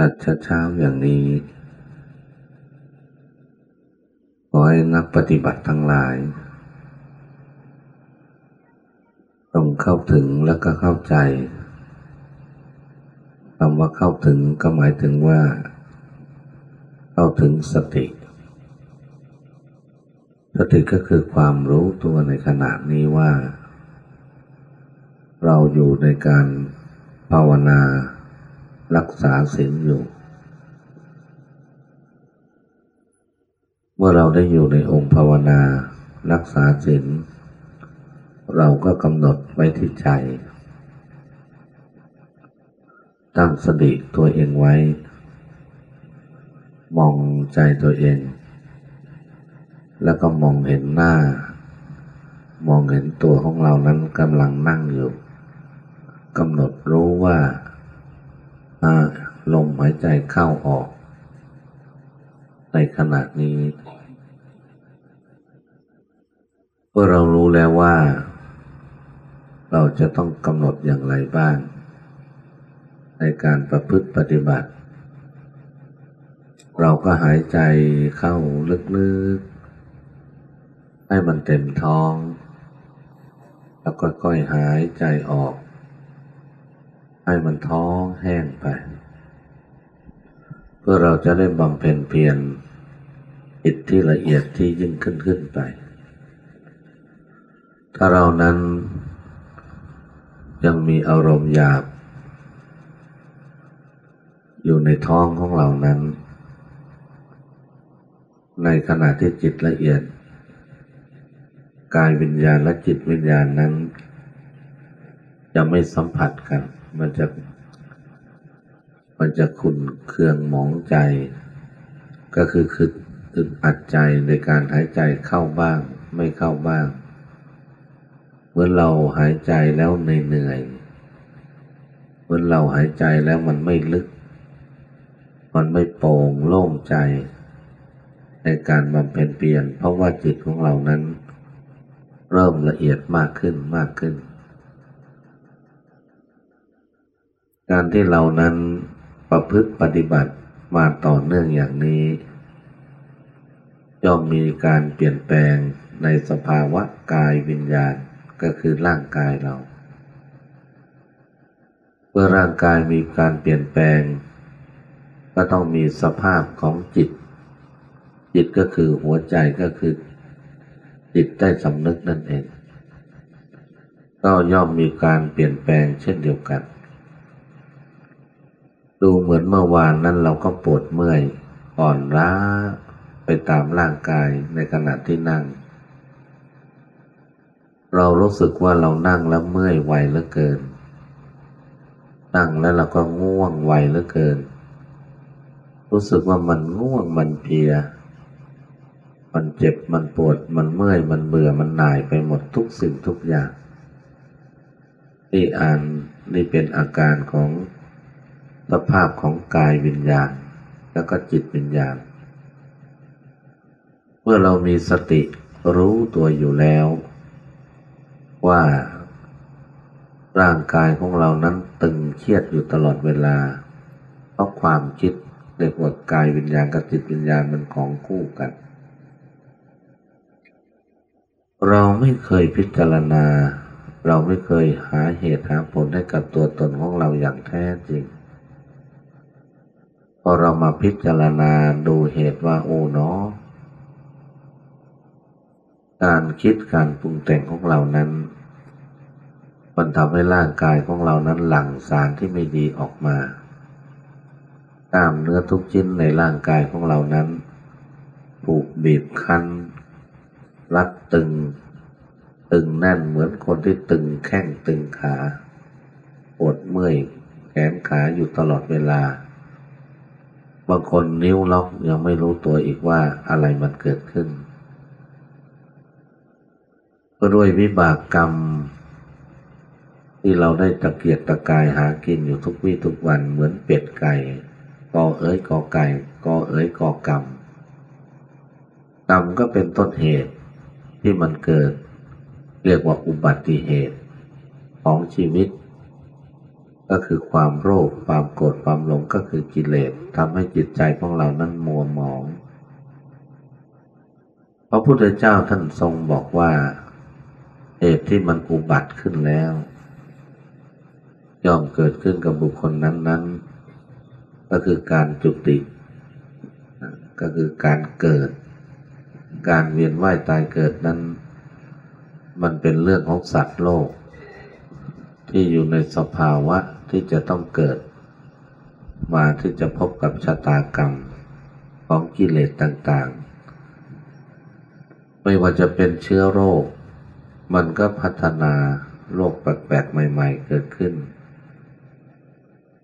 อัดเช้าๆอย่างนี้ ขอให้นักปฏิบัติทั้งหลาย ต้องเข้าถึงแล้วก็เข้าใจคำว่าเข้าถึงก็หมายถึงว่า เข้าถึงสติ สติก็คือความรู้ตัวในขณะนี้ว่า เราอยู่ในการภาวนา รักษาศีลอยู่ เมื่อเราได้อยู่ในองค์ภาวนา รักษาศีลเราก็กำหนดไว้ที่ใจ ตั้งสติตัวเองไว้ มองใจตัวเอง แล้วก็มองเห็นหน้า มองเห็นตัวของเรานั้นกำลังนั่งอยู่กำหนดรู้ว่า ลมหายใจเข้าออก ในขณะนี้เมื่อเรารู้แล้วว่า เราจะต้องกำหนดอย่างไรบ้าง ในการประพฤติปฏิบัติ เราก็หายใจเข้าลึกๆ ให้มันเต็มท้อง แล้วค่อยๆหายใจออก ให้มันท้องแห้งไป เพื่อเราจะได้บำเพ็ญเพียรอิทที่ละเอียดที่ยิ่งขึ้นขึ้นไป ถ้าเรานั้นยังมีอารมณ์หยาบ อยู่ในท้องของเรานั้น ในขณะที่จิตละเอียด กายวิญญาณและจิตวิญญาณนั้น จะไม่สัมผัสกัน มันจะ มันจะขุนเคืองหมองใจ ก็คือคืออึดอัดใจในการหายใจเข้าบ้าง ไม่เข้าบ้าง เมื่อเราหายใจแล้วเหนื่อยเมื่อเราหายใจแล้วมันไม่ลึก มันไม่โปร่งโล่งใจ ในการบำเพ็ญเปลี่ยน เพราะว่าจิตของเรานั้น เริ่มละเอียดมากขึ้นมากขึ้น การที่เรานั้นประพฤติปฏิบัติมาต่อเนื่องอย่างนี้ย่อมมีการเปลี่ยนแปลงในสภาวะกายวิญญาณก็คือร่างกายเรา เมื่อร่างกายมีการเปลี่ยนแปลง ก็ต้องมีสภาพของจิต จิตก็คือหัวใจก็คือ จิตได้สำนึกนั่นเอง ก็ย่อมมีการเปลี่ยนแปลงเช่นเดียวกัน ดูเหมือนเมื่อวานนั้นเราก็ปวดเมื่อย อ่อนล้าไปตามร่างกายในขณะที่นั่ง เรารู้สึกว่าเรานั่งแล้วเมื่อยไวเหลือเกิน นั่งแล้วเราก็ง่วงไวเหลือเกิน รู้สึกว่ามันง่วงมันเพีย มันเจ็บมันปวดมันเมื่อยมันเบื่อมันหน่ายไปหมดทุกสิ่งทุกอย่าง นี่อ่านนี่เป็นอาการของ สภาพของกายวิญญาณ แล้วก็จิตวิญญาณ เมื่อเรามีสติรู้ตัวอยู่แล้ว ว่า ร่างกายของเรานั้นตึงเครียดอยู่ตลอดเวลา เพราะความคิดเรียกว่ากายวิญญาณกับจิตวิญญาณมันของคู่กัน เราไม่เคยพิจารณา เราไม่เคยหาเหตุหาผลให้กับตัวตนของเราอย่างแท้จริง พอเรามาพิจารณาดูเหตุว่าโอ้เนาะการคิดการปรุงแต่งของเรานั้น มันทำให้ร่างกายของเรานั้นหลั่งสารที่ไม่ดีออกมากล้ามเนื้อทุกชิ้นในร่างกายของเรานั้นถูกบีบคั้น รัดตึง ตึงแน่นเหมือนคนที่ตึงแข้งตึงขาปวดเมื่อยแขนขาอยู่ตลอดเวลา บางคนนิ้วล็อกยังไม่รู้ตัวอีกว่าอะไรมันเกิดขึ้น ก็ด้วยวิบากกรรม ที่เราได้ตะเกียกตะกายหากินอยู่ทุกวี่ทุกวันเหมือนเป็ดไก่กอเอ๋ยกอไก่กอเอ๋ยกอกรรมกรรมก็เป็นต้นเหตุที่มันเกิด เรียกว่าอุบัติเหตุของชีวิต ก็คือความโลภความโกรธความหลงก็คือกิเลสทำให้จิตใจของเรานั้นมัวหมอง พระพุทธเจ้าท่านทรงบอกว่าเหตุที่มันอุบัติขึ้นแล้ว ย่อมเกิดขึ้นกับบุคคลนั้น ๆ ก็คือการจุติ ก็คือการเกิด การเวียนว่ายตายเกิดนั้น มันเป็นเรื่องของสัตว์โลก ที่อยู่ในสภาวะ ที่จะต้องเกิด มาที่จะพบกับชะตากรรมของกิเลสต่างๆ ไม่ว่าจะเป็นเชื้อโรค มันก็พัฒนาโรคแปลกๆ ใหม่ ๆ เกิดขึ้น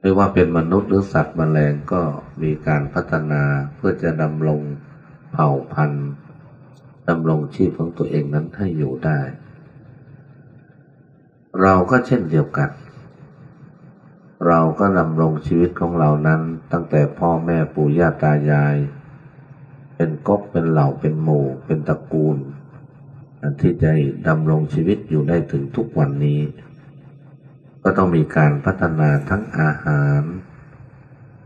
ไม่ว่าเป็นมนุษย์หรือสัตว์มแมลงก็มีการพัฒนาเพื่อจะดำรงเผ่าพันธุ์ดำรงชีพของตัวเองนั้นให้อยู่ได้ เราก็เช่นเดียวกัน เราก็ดำรงชีวิตของเรานั้น ตั้งแต่พ่อแม่ปู่ย่าตายาย เป็นก๊กเป็นเหล่าเป็นหมู่ เป็นตระกูล อันที่จะดำรงชีวิตอยู่ได้ถึงทุกวันนี้ ก็ต้องมีการพัฒนาทั้งอาหาร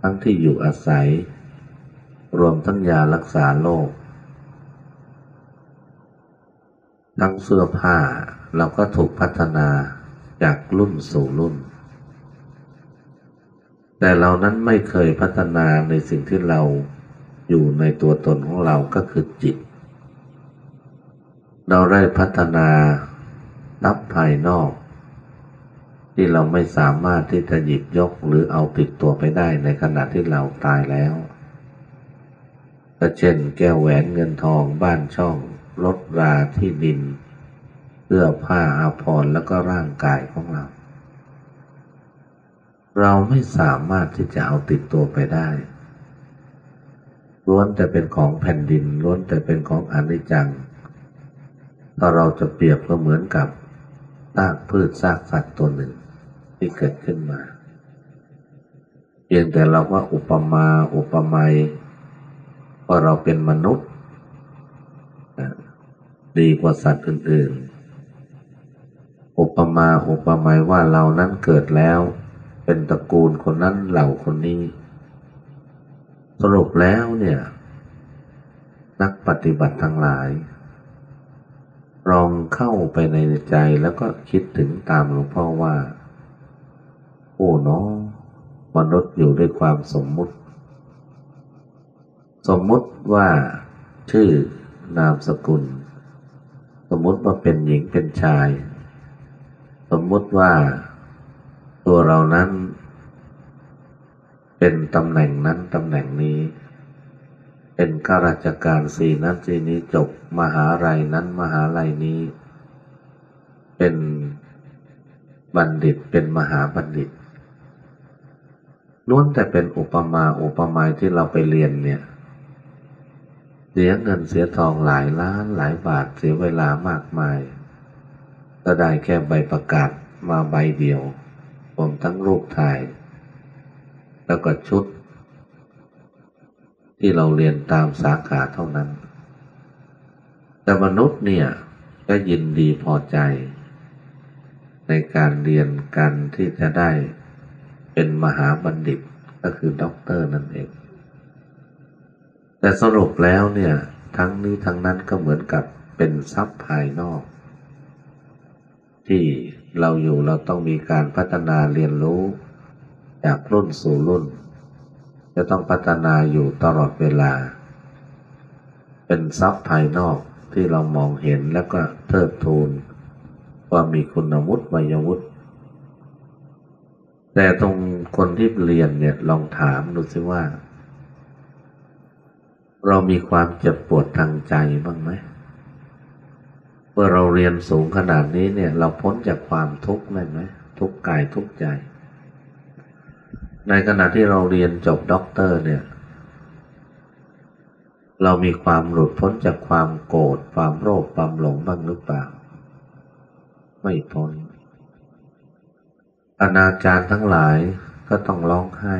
ทั้งที่อยู่อาศัย รวมทั้งยารักษาโรคทั้งเสื้อผ้าเราก็ถูกพัฒนาจากรุ่นสู่รุ่น แต่เรานั้นไม่เคยพัฒนาในสิ่งที่เราอยู่ในตัวตนของเราก็คือจิต เราได้พัฒนานับภายนอก ที่เราไม่สามารถที่จะหยิบยกหรือเอาติดตัวไปได้ในขณะที่เราตายแล้วก็เช่นแก้วแหวนเงินทองบ้านช่องรถราที่ดินเสื้อผ้าอาภรณ์แล้วก็ร่างกายของเรา เราไม่สามารถที่จะเอาติดตัวไปได้ ล้วนแต่เป็นของแผ่นดิน ล้วนแต่เป็นของอนิจจัง ถ้าเราจะเปรียบก็เหมือนกับซากพืชซากสัตว์ตัวหนึ่ง ที่เกิดขึ้นมาเพียงแต่เราว่าอุปมาอุปไมยว่าเราเป็นมนุษย์ ดีกว่าสัตว์อื่น ๆ อุปมาอุปไมยว่าเรานั้นเกิดแล้ว เป็นตระกูลคนนั้นเหล่าคนนี้ สรุปแล้วเนี่ย นักปฏิบัติทั้งหลาย ลองเข้าไปในใจแล้วก็คิดถึงตามหลวงพ่อว่า โอ้น้องมนุษย์อยู่ด้วยความสมมุติ สมมุติว่าชื่อนามสกุล สมมุติว่าเป็นหญิงเป็นชาย สมมุติว่า ตัวเรานั้น เป็นตำแหน่งนั้นตำแหน่งนี้ เป็นข้าราชการสี่นั้นสี่นี้จบมหาลัยนั้นมหาลัยนี้ เป็นบัณฑิตเป็นมหาบัณฑิตล้วนแต่เป็นอุปมาอุปไมยที่เราไปเรียนเนี่ยเสียเงินเสียทองหลายล้านหลายบาทเสียเวลามากมาย ก็ได้แค่ใบประกาศมาใบเดียว ผมทั้งรูปถ่าย แล้วก็ชุด ที่เราเรียนตามสาขาเท่านั้น แต่มนุษย์เนี่ยก็ยินดีพอใจ ในการเรียนกันที่จะได้เป็นมหาบัณฑิตก็คือด็อกเตอร์นั่นเอง แต่สรุปแล้วเนี่ยทั้งนี้ทั้งนั้นก็เหมือนกับเป็นทรัพย์ภายนอก ที่ เราอยู่เราต้องมีการพัฒนาเรียนรู้ จากรุ่นสู่รุ่น จะต้องพัฒนาอยู่ตลอดเวลา เป็นทรัพย์ภายนอกที่เรามองเห็นแล้วก็เทิดทูนว่ามีคุณวุฒิวัยวุฒิแต่ตรงคนที่เรียนเนี่ยลองถามดูสิว่า เรามีความเจ็บปวดทางใจบ้างไหม เมื่อเราเรียนสูงขนาดนี้เนี่ย เราพ้นจากความทุกข์ได้ไหมทุกกายทุกใจ ในขณะที่เราเรียนจบด็อกเตอร์เนี่ย เรามีความหลุดพ้นจากความโกรธความโลภความหลงบ้างหรือเปล่า ไม่พ้นอนาจารทั้งหลายก็ต้องร้องไห้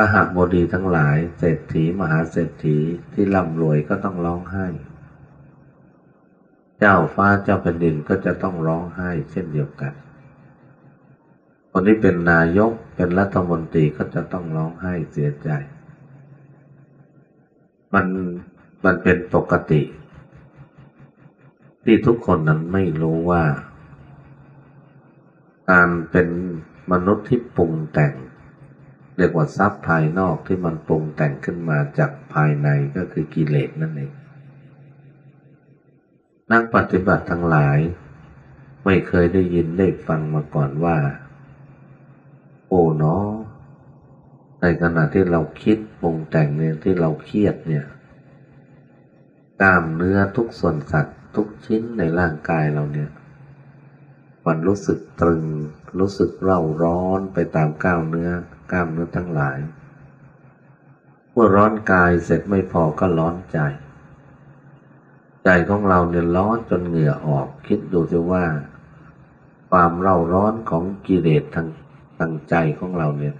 อาหารบดีทั้งหลาย เศรษฐีมหาเศรษฐีที่ร่ำรวยก็ต้องร้องไห้ เจ้าฟ้าเจ้าแผ่นดินก็จะต้องร้องไห้เช่นเดียวกัน คนที่เป็นนายกเป็นรัฐมนตรีก็จะต้องร้องไห้เสียใจ มันมันเป็นปกติ ที่ทุกคนนั้นไม่รู้ว่า การเป็นมนุษย์ที่ปรุงแต่ง เรียกว่าทรัพย์ภายนอกที่มันปรุงแต่งขึ้นมาจากภายในก็คือกิเลสนั่นเอง นักปฏิบัติทั้งหลาย ไม่เคยได้ยินได้ฟังมาก่อนว่า โอ้เนาะในขณะที่เราคิดปรุงแต่งเนี่ยที่เราเครียดเนี่ยกล้ามเนื้อทุกส่วนสัตว์ทุกชิ้นในร่างกายเราเนี่ย มันรู้สึกตรึง รู้สึกเร่าร้อนไปตามก้าวเนื้อ กล้ามเนื้อทั้งหลาย เมื่อร้อนกายเสร็จไม่พอก็ร้อนใจ ใจของเราเนี่ยร้อนจนเหงื่อออก คิดดูสิว่า ความเร่าร้อนของกิเลสทางทางใจของเราเนี่ย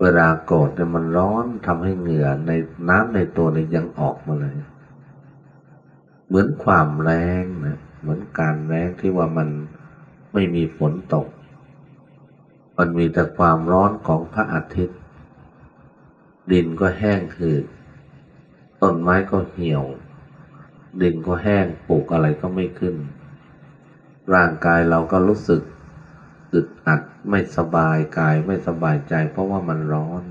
เวลาโกรธเนี่ยมันร้อนทำให้เหงื่อในน้ำในตัวเนี่ยยังออกมาเลย เหมือนความแรงนะเหมือนการแรงที่ว่ามันไม่มีฝนตก มันมีแต่ความร้อนของพระอาทิตย์ ดินก็แห้งคือต้นไม้ก็เหี่ยว ดินก็แห้งปลูกอะไรก็ไม่ขึ้น ร่างกายเราก็รู้สึกอึดอัดไม่สบายกายไม่สบายใจ เพราะว่ามันร้อน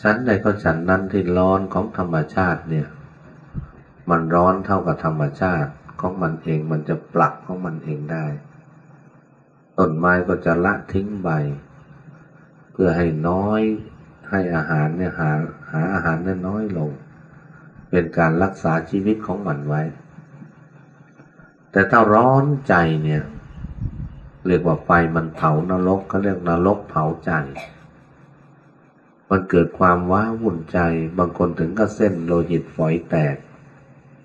ฉันใดก็ฉันนั้นที่ร้อนของธรรมชาติเนี่ย มันร้อนเท่ากับธรรมชาติของมันเองมันจะปลักของมันเองได้ ต้นไม้ก็จะละทิ้งใบ เพื่อให้น้อยให้อาหารเนี่ยหาหาอาหารเนี่ยน้อยลง เป็นการรักษาชีวิตของมันไว้ แต่ถ้าร้อนใจเนี่ยเรียกว่าไฟมันเผานรกเขาเรียกนรกเผาใจ มันเกิดความว้าวุ่นใจ บางคนถึงก็เส้นโลหิตฝอยแตก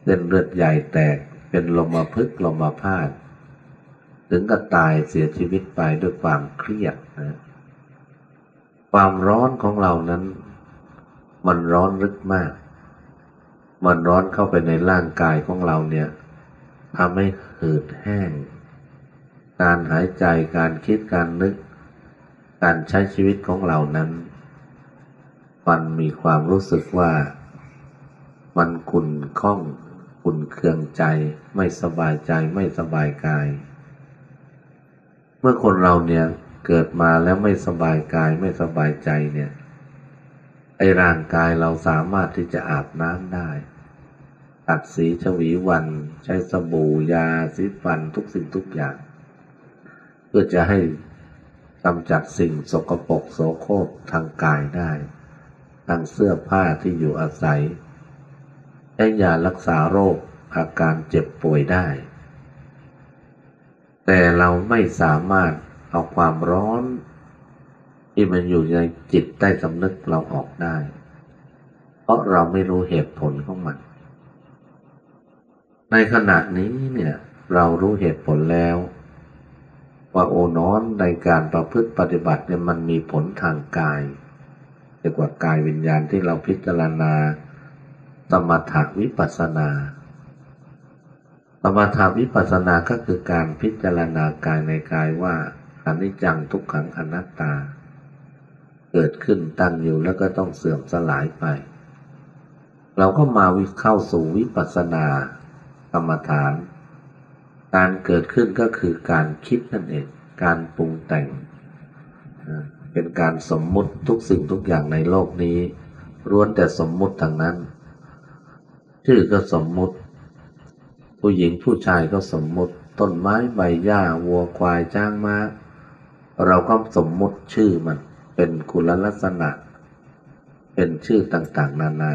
เส้นเลือดใหญ่แตก เป็นลมมาพึกลมมาพาด ถึงก็ตายเสียชีวิตไปด้วยความเครียดนะความร้อนของเรานั้น มันร้อนลึกมาก มันร้อนเข้าไปในร่างกายของเราเนี่ยทำให้หืดแห้ง การหายใจการคิดการนึก การใช้ชีวิตของเรานั้นมันมีความรู้สึกว่า มันขุ่นข้องขุ่นเคืองใจ ไม่สบายใจไม่สบายกาย เมื่อคนเราเนี่ยเกิดมาแล้วไม่สบายกายไม่สบายใจเนี่ย ไอร่างกายเราสามารถที่จะอาบน้ำได้ตัดสีชวีวันใช้สบู่ยาสีฟันทุกสิ่งทุกอย่าง เพื่อจะให้กำจัดสิ่งสกปรกโสโครกทางกายได้ทางเสื้อผ้าที่อยู่อาศัยใช้ยารักษาโรคอาการเจ็บป่วยได้ แต่เราไม่สามารถเอาความร้อน ที่มันอยู่ในจิตใต้สำนึกเราออกได้ เพราะเราไม่รู้เหตุผลของมัน ในขณะนี้เนี่ยเรารู้เหตุผลแล้ว ว่าโอนอนในการประพฤติปฏิบัติเนี่ยมันมีผลทางกายเรียกว่ากายวิญญาณที่เราพิจารณาสมถะวิปัสสนา สมถะวิปัสสนาก็คือการพิจารณากายในกายว่าอนิจจังทุกขังอนัตตา เกิดขึ้นตั้งอยู่แล้วก็ต้องเสื่อมสลายไป เราก็มาวิเข้าสู่วิปัสสนากรรมฐาน การเกิดขึ้นก็คือการคิดนั่นเอง การปรุงแต่ง เป็นการสมมุติทุกสิ่งทุกอย่างในโลกนี้ล้วนแต่สมมุติทางนั้น ชื่อก็สมมุติ ผู้หญิงผู้ชายก็สมมุติ ต้นไม้ใบหญ้าวัวควายจ้างมา้า เราก็สมมุติชื่อมัน เป็นคุณลักษณะ เป็นชื่อต่างๆ นานา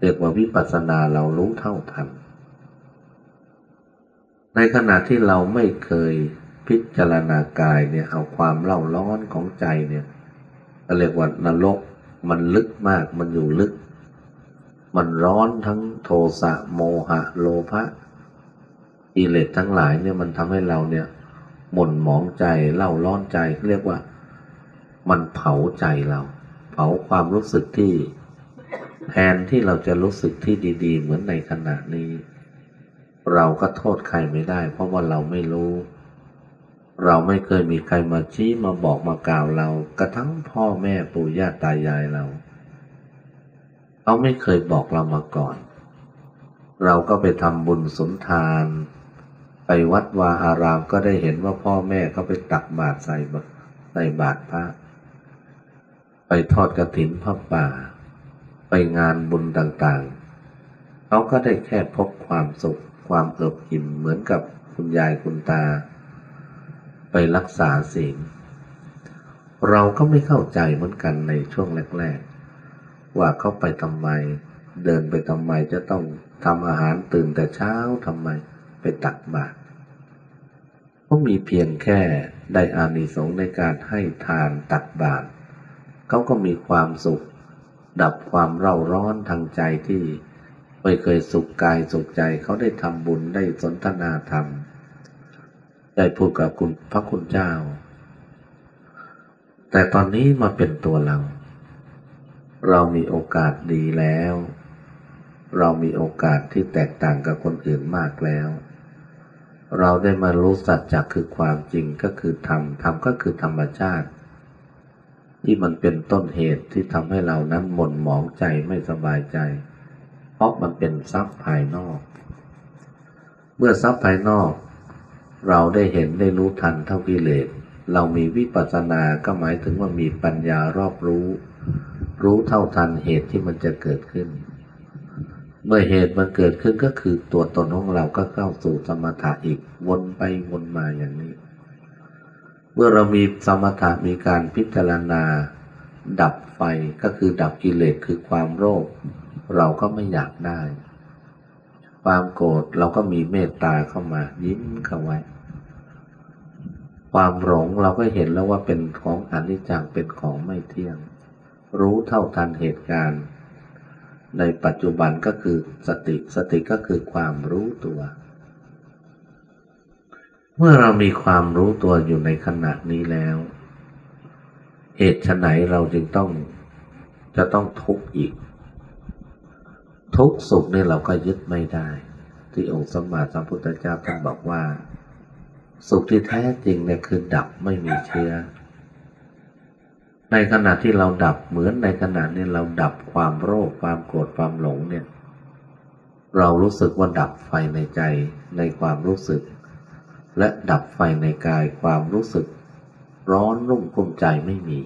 เรียกว่าวิปัสสนาเรารู้เท่าทัน ในขณะที่เราไม่เคยพิจารณากายเนี่ยเอาความเล่าร้อนของใจเนี่ยเรียกว่านรกมันลึกมากมันอยู่ลึก มันร้อนทั้งโทสะโมหะโลภะอิเลสทั้งหลายเนี่ยมันทำให้เราเนี่ยหม่นหมองใจเล่าร้อนใจเรียกว่า มันเผาใจเรา เผาความรู้สึกที่แทนที่เราจะรู้สึกที่ดี ๆ เหมือนในขณะนี้ เราก็โทษใครไม่ได้ เพราะว่าเราไม่รู้ เราไม่เคยมีใครมาชี้มาบอกมากล่าวเรา กระทั่งพ่อแม่ปู่ย่าตายายเรา เขาไม่เคยบอกเรามาก่อน เราก็ไปทำบุญสุนทาน ไปวัดวาอารามก็ได้เห็นว่าพ่อแม่เขาไปตักบาตรใส่บาตรใส่บาตรพระ ไปทอดกระถินพระป่า ไปงานบุญต่างๆ เขาก็ได้แค่พบความสุขความเอิบอิ่มเหมือนกับคุณยายคุณตา ไปรักษาศีลเราก็ไม่เข้าใจเหมือนกันในช่วงแรก ๆ ว่าเขาไปทำไม เดินไปทำไมจะต้องทำอาหารตื่นแต่เช้าทำไมไปตักบาตรก็มีเพียงแค่ได้อานิสงส์ในการให้ทานตักบาตรเขาก็มีความสุข ดับความเร่าร้อนทางใจที่ไม่เคยสุขกายสุขใจเขาได้ทำบุญได้สนทนาธรรม ได้พูดกับคุณพระคุณเจ้า แต่ตอนนี้มาเป็นตัวเรา เรามีโอกาสดีแล้ว เรามีโอกาสที่แตกต่างกับคนอื่นมากแล้ว เราได้มารู้สัจจะคือความจริงก็คือธรรมธรรมก็คือธรรมชาติ ที่มันเป็นต้นเหตุที่ทำให้เรานั้นหม่นหมองใจไม่สบายใจ เพราะมันเป็นทรัพย์ภายนอก เมื่อทรัพย์ภายนอก เราได้เห็นได้รู้ทันเท่ากิเลสเรามีวิปัสสนาก็หมายถึงว่ามีปัญญารอบรู้ รู้เท่าทันเหตุที่มันจะเกิดขึ้น เมื่อเหตุมันเกิดขึ้นก็คือตัวตนของเราก็เข้าสู่สมถะอีกวนไปวนมาอย่างนี้ เมื่อเรามีสมถะมีการพิจารณา ดับไฟก็คือดับกิเลสคือความโลภเราก็ไม่อยากได้ ความโกรธเราก็มีเมตตาเข้ามา ยิ้มเข้าไว้ความหลงเราก็เห็นแล้วว่าเป็นของอนิจจังเป็นของไม่เที่ยง รู้เท่าทันเหตุการณ์ ในปัจจุบันก็คือสติ สติก็คือความรู้ตัว เมื่อเรามีความรู้ตัวอยู่ในขณะนี้แล้ว เหตุไฉนเราจึงต้องจะต้องทุกข์อีก ทุกข์สุขนี่เราก็ยึดไม่ได้ ที่องค์สมมาสัมพุทธเจ้าท่านบอกว่า สุขที่แท้จริงเนี่ยคือดับไม่มีเชื้อ ในขณะที่เราดับเหมือนในขณะนี้เราดับความโรคความโกรธความหลงเนี่ย เรารู้สึกว่าดับไฟในใจในความรู้สึก และดับไฟในกายความรู้สึก ร้อนรุ่มกุ้มใจไม่มี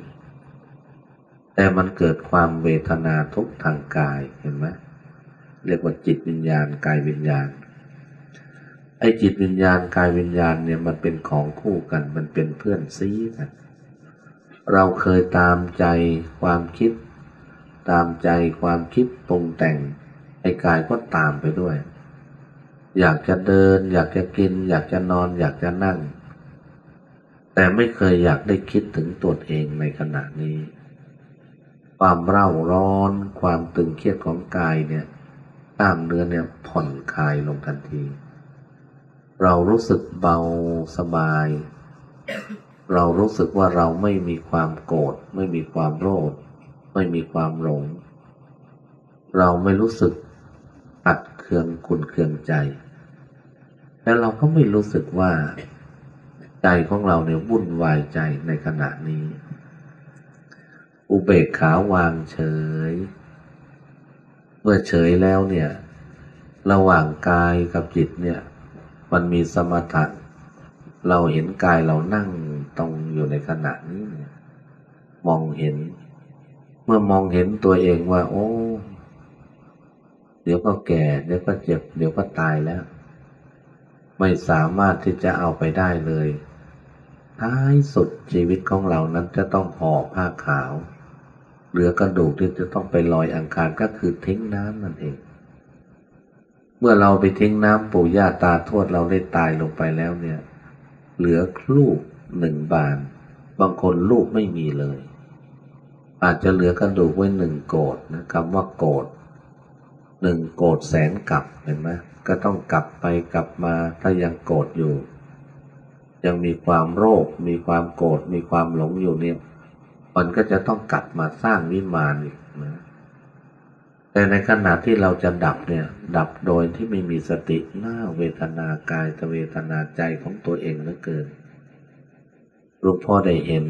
แต่มันเกิดความเวทนาทุกทางกายเห็นไหมเรียกว่าจิตวิญญาณกายวิญญาณไอ้จิตวิญญาณกายวิญญาณเนี่ยมันเป็นของคู่กัน มันเป็นเพื่อนซีกัน เราเคยตามใจความคิด ตามใจความคิดปรุงแต่งไอ้กายก็ตามไปด้วย อยากจะเดิน อยากจะกิน อยากจะนอน อยากจะนั่ง แต่ไม่เคยอยากได้คิดถึงตัวเองในขณะนี้ ความเร่าร้อน ความตึงเครียดของกายเนี่ยกล้ามเนื้อเนี่ยผ่อนคลายลงทันที เรารู้สึกเบาสบาย เรารู้สึกว่าเราไม่มีความโกรธไม่มีความโลภไม่มีความหลง เราไม่รู้สึกอัดเคืองขุนเคืองใจแต่เราก็ไม่รู้สึกว่าใจของเราเนี่ยวุ่นวายใจในขณะนี้ อุเบกขาวางเฉย เมื่อเฉยแล้วเนี่ย ระหว่างกายกับจิตเนี่ย มันมีสมถะเราเห็นกายเรานั่ง ตรงอยู่ในขณะนี้เนี่ยมองเห็น เมื่อมองเห็นตัวเองว่า โอ้ เดี๋ยวก็แก่ เดี๋ยวก็เจ็บ เดี๋ยวก็ตายแล้ว ไม่สามารถที่จะเอาไปได้เลย ท้ายสุดชีวิตของเรานั้นจะต้องห่อผ้าขาวเหลือกระดูกที่จะต้องไปลอยอังคารก็คือทิ้งน้ำนั่นเอง เมื่อเราไปทิ้งน้ำปู่ย่าตาทวดเราได้ตายลงไปแล้วเนี่ย เหลือลูก หนึ่งบาน บางคนลูกไม่มีเลย อาจจะเหลือกระดูกไว้หนึ่งโกดนะคำว่าโกดหนึ่งโกดแสนกลับเห็นไหมก็ต้องกลับไปกลับมาถ้ายังโกรธอยู่ ยังมีความโรคมีความโกรธมีความหลงอยู่เนี่ยมันก็จะต้องกลับมาสร้างวิมานอีกนะแต่ในขณะที่เราจะดับเนี่ย ดับโดยที่ไม่มีสติหน้าเวทนากายตเวทนาใจของตัวเองเหลือเกิน หลวงพ่อได้เห็น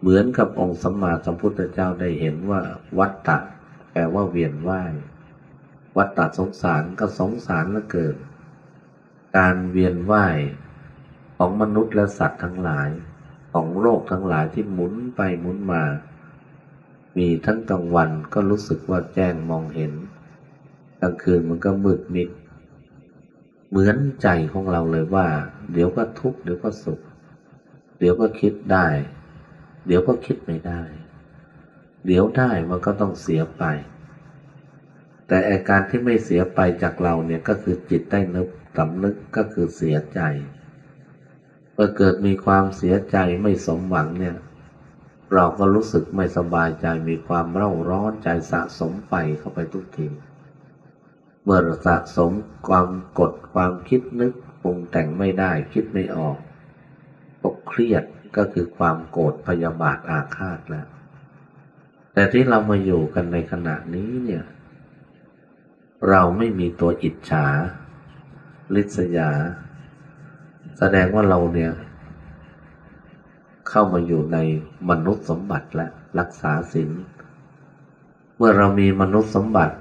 เหมือนกับองค์สัมมาสัมพุทธเจ้าได้เห็นว่า วัฏฏะแปลว่าเวียนว่าย วัฏฏะสงสารก็สงสารลือเกินการเวียนว่ายของมนุษย์และสัตว์ทั้งหลาย ของโลกทั้งหลายที่หมุนไปหมุนมา มีทั้งกลางวันก็รู้สึกว่าแจ้งมองเห็นกลางคืนมันก็มืดมิด เหมือนใจของเราเลยว่า เดี๋ยวก็ทุกข์เดี๋ยวก็สุข เดี๋ยวก็คิดได้ เดี๋ยวก็คิดไม่ได้ เดี๋ยวได้มันก็ต้องเสียไป แต่อาการที่ไม่เสียไปจากเราเนี่ยก็คือจิตได้นึกสำนึกก็คือเสียใจเมื่อเกิดมีความเสียใจไม่สมหวังเนี่ย เราก็รู้สึกไม่สบายใจมีความเร่าร้อนใจสะสมไปเข้าไปทุกทีเมื่อสะสมความกดความคิดนึกปรุงแต่งไม่ได้คิดไม่ออก ก็เครียดก็คือความโกรธพยาบาทอาฆาตแล้วแต่ที่เรามาอยู่กันในขณะนี้เนี่ย เราไม่มีตัวอิจฉา ลิษยา แสดงว่าเราเนี่ย เข้ามาอยู่ในมนุษย์สมบัติและรักษาศีลเมื่อเรามีมนุษย์สมบัติ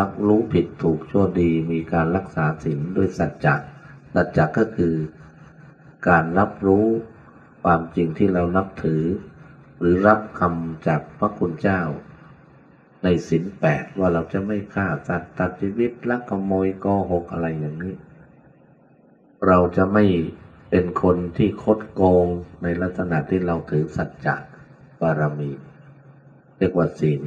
รับรู้ผิดถูกชั่วดีมีการรักษาศีลด้วยสัจจะสัจจะก็คือ การรับรู้ความจริงที่เรานับถือ หรือรับคำจากพระคุณเจ้า ในศีลแปดว่าเราจะไม่ฆ่าสัตว์ตัดชีวิตลักขโมยโกหกอะไรอย่างนี้ เราจะไม่เป็นคนที่คดโกงในลักษณะที่เราถือสัจจะบารมี เรียกว่าศีล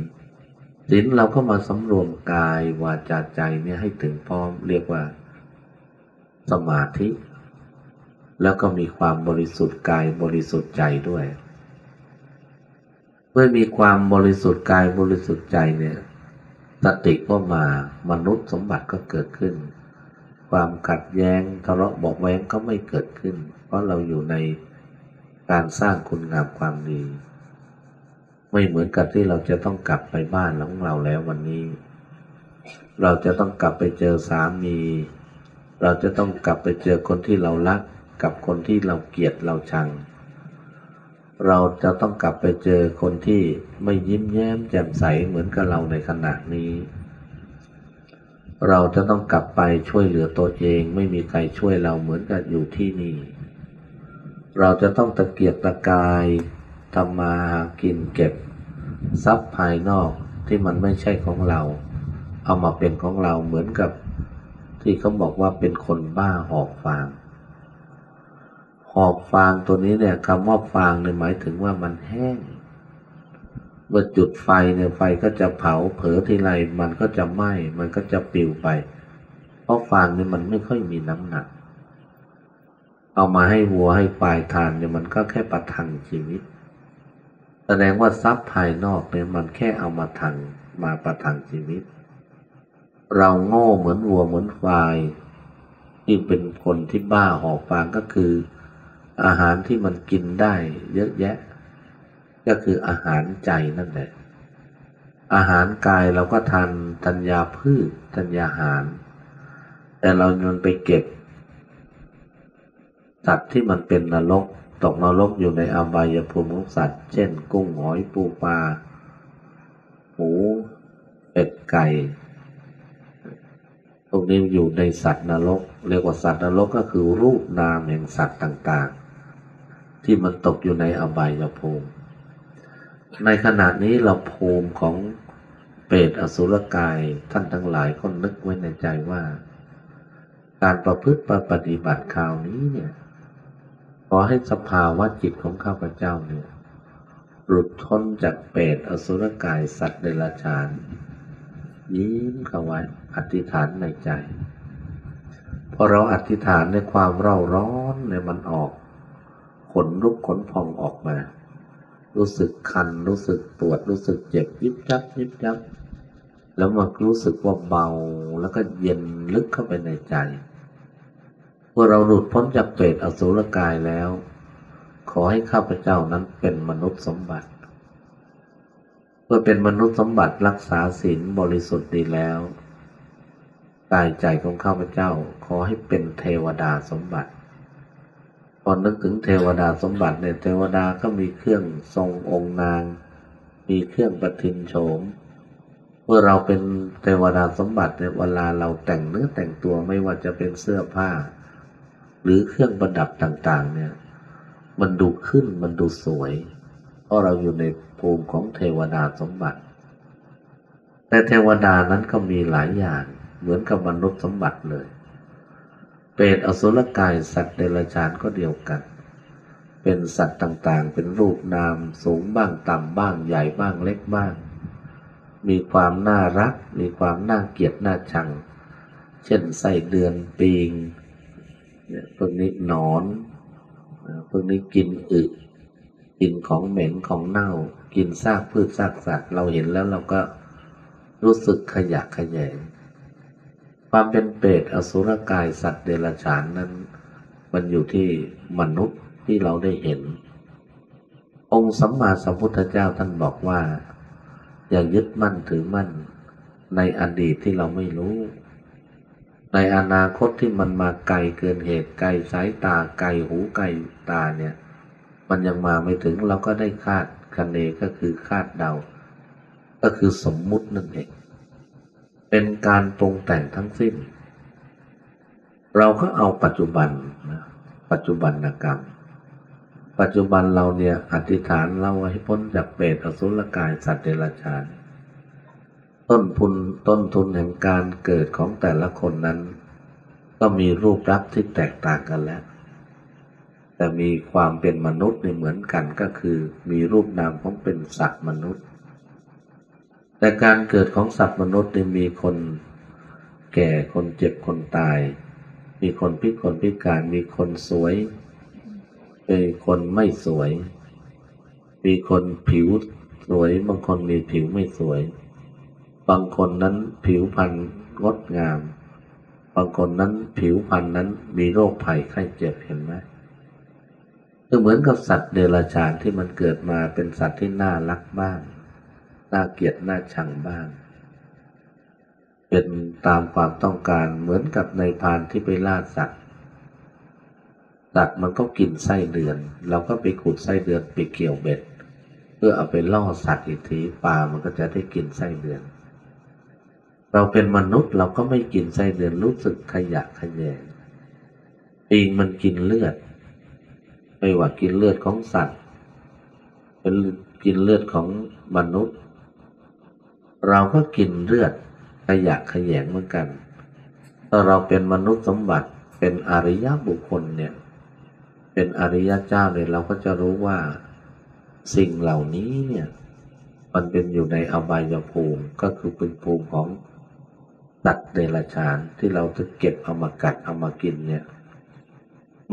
ศีลเราก็มาสำรวมกายวาจาใจเนี่ยให้ถึงพร้อมเรียกว่า สมาธิ แล้วก็มีความบริสุทธิ์กายบริสุทธิ์ใจด้วย เมื่อมีความบริสุทธิ์กายบริสุทธิ์ใจเนี่ยสติก็มามนุษย์สมบัติก็เกิดขึ้น ความขัดแย้งทะเลาะบอกแว้งก็ไม่เกิดขึ้น เพราะเราอยู่ในการสร้างคุณงามความดี ไม่เหมือนกับที่เราจะต้องกลับไปบ้านของเราแล้ววันนี้ เราจะต้องกลับไปเจอสามี เราจะต้องกลับไปเจอคนที่เรารัก กับคนที่เราเกลียดเราชัง เราจะต้องกลับไปเจอคนที่ไม่ยิ้มแย้มแจ่มใสเหมือนกับเราในขณะนี้ เราจะต้องกลับไปช่วยเหลือตัวเอง ไม่มีใครช่วยเราเหมือนกับอยู่ที่นี่ เราจะต้องตะเกียกตะกายทำมาหากินเก็บ ทรัพย์ภายนอกที่มันไม่ใช่ของเรา เอามาเป็นของเราเหมือนกับที่เขาบอกว่าเป็นคนบ้าหอบฟาง หอบฟางตัวนี้เนี่ยคำว่าฟางเนี่ยหมายถึงว่ามันแห้ง เมื่อจุดไฟเนี่ยไฟก็จะเผาเผลอทีไรมันก็จะไหม้มันก็จะปิวไป เพราะฟางเนี่ยมันไม่ค่อยมีน้ำหนัก เอามาให้วัวให้ควายทานเนี่ยมันก็แค่ประทังชีวิต แสดงว่าทรัพย์ภายนอกเนี่ยมันแค่เอามาทังมาประทังชีวิต เราโง่เหมือนวัวเหมือนควายที่เป็นคนที่บ้าหอบฟางก็คือ อาหารที่มันกินได้เยอะแยะ ก็คืออาหารใจนั่นแหละ อาหารกายเราก็ทานธัญญาพืชธัญญาหาร แต่เราโยนไปเก็บสัตว์ที่มันเป็นนรกตกนรกอยู่ในอบายภูมิของสัตว์ เช่น กุ้งหอยปูปลาหมูเป็ดไก่พวกนี้อยู่ในสัตว์นรก เรียกว่าสัตว์นรกก็คือรูปนามแห่งสัตว์ต่างๆ ที่มันตกอยู่ในอบายภูมิ ในขณะนี้เราภูมิของเปรตอสุรกายท่านทั้งหลายก็นึกไว้ในใจว่า การประพฤติปฏิบัติคราวนี้เนี่ย ขอให้สภาวะจิตของข้าพเจ้าเนี่ยหลุดพ้นจากเปรตอสุรกายสัตว์เดรัจฉาน ยิ้มเข้าไว้อธิษฐานในใจพอเราอธิษฐานในความเร่าร้อนเนี่ยมันออก ขนลุกขนพองออกมา รู้สึกคัน รู้สึกปวด รู้สึกเจ็บยิบยับยิบยับ แล้วมันรู้สึกว่าเบาแล้วก็เย็นลึกเข้าไปในใจ เมื่อเราหลุดพ้นจากเปรตอสุรกายแล้ว ขอให้ข้าพเจ้านั้นเป็นมนุษย์สมบัติเพื่อเป็นมนุษย์สมบัติรักษาศีลบริสุทธิ์ดีแล้วกายใจของข้าพเจ้าขอให้เป็นเทวดาสมบัติ พอนึกถึงเทวดาสมบัติเนี่ยเทวดาก็มีเครื่องทรงองค์นาง มีเครื่องประทินโฉม เมื่อเราเป็นเทวดาสมบัติเนี่ยเวลาเราแต่งเนื้อแต่งตัวไม่ว่าจะเป็นเสื้อผ้า หรือเครื่องประดับต่าง ๆ เนี่ย มันดูขึ้นมันดูสวย เพราะเราอยู่ในภูมิของเทวดาสมบัติ แต่เทวดานั้นก็มีหลายอย่างเหมือนกับมนุษย์สมบัติเลย เปรตอสุรกายสัตว์เดรัจฉานก็เดียวกัน เป็นสัตว์ต่างๆ เป็นรูปนามสูงบ้างต่ำบ้างใหญ่บ้างเล็กบ้าง มีความน่ารัก มีความน่าเกลียดน่าชัง เช่นไส้เดือนปีงเนี่ยพวกนี้หนอนพวกนี้กินอึกินของเหม็นของเน่า กินซากพืชซากสัตว์ เราเห็นแล้วเราก็รู้สึกขยะขยง ความเป็นเปรตอสุรกายสัตว์เดรัจฉานนั้น มันอยู่ที่มนุษย์ที่เราได้เห็น องค์สัมมาสัมพุทธเจ้าท่านบอกว่า อย่ายึดมั่นถือมั่น ในอดีตที่เราไม่รู้ ในอนาคตที่มันมาไกลเกินเหตุไกลสายตาไกลหูไกลตาเนี่ย มันยังมาไม่ถึงเราก็ได้คาดคะเนก็คือคาดเดา ก็คือสมมุตินั่นเอง เป็นการปรุงแต่งทั้งสิ้น เราก็เอาปัจจุบันนะปัจจุบันกรรม ปัจจุบันเราเนี่ยอธิษฐานเราให้พ้นจากเปรตอสุรกายสัตว์เดรัจฉานต้นทุนต้นทุนแห่งการเกิดของแต่ละคนนั้น ก็มีรูปลักษณ์ที่แตกต่างกันแล้ว แต่มีความเป็นมนุษย์ในเหมือนกันก็คือ มีรูปนามของเป็นสัตว์มนุษย์ แต่การเกิดของสัตว์มนุษย์นี่มีคนแก่คนเจ็บคนตาย มีคนพิกลพิการ มีคนสวยมีคนไม่สวย มีคนผิวสวย บางคนมีผิวไม่สวย บางคนนั้นผิวพรรณงดงาม บางคนนั้นผิวพรรณนั้นมีโรคภัยไข้เจ็บเห็นไหมคือเหมือนกับสัตว์เดรัจฉานที่มันเกิดมาเป็นสัตว์ที่น่ารักบ้าง น่าเกลียดน่าชังบ้าง เป็นตามความต้องการเหมือนกับในพานที่ไปล่าสัตว์สัตว์มันก็กินไส้เดือน เราก็ไปขุดไส้เดือนไปเกี่ยวเบ็ด เพื่อเอาไปล่อสัตว์อีกทีปลามันก็จะได้กินไส้เดือน เราเป็นมนุษย์เราก็ไม่กินไส้เดือนรู้สึกขยะขยงปิงมันกินเลือด ไม่ว่ากินเลือดของสัตว์ เป็นกินเลือดของมนุษย์ เราก็กินเลือดขยะขยงเหมือนกันถ้าเราเป็นมนุษย์สมบัติเป็นอริยบุคคลเนี่ย เป็นอริยเจ้าเนี่ยเราก็จะรู้ว่าสิ่งเหล่านี้เนี่ย มันเป็นอยู่ในอบายภูมิก็คือเป็นภูมิของสัตว์เดรัจฉานที่เราจะเก็บเอามากัดเอามากินเนี่ย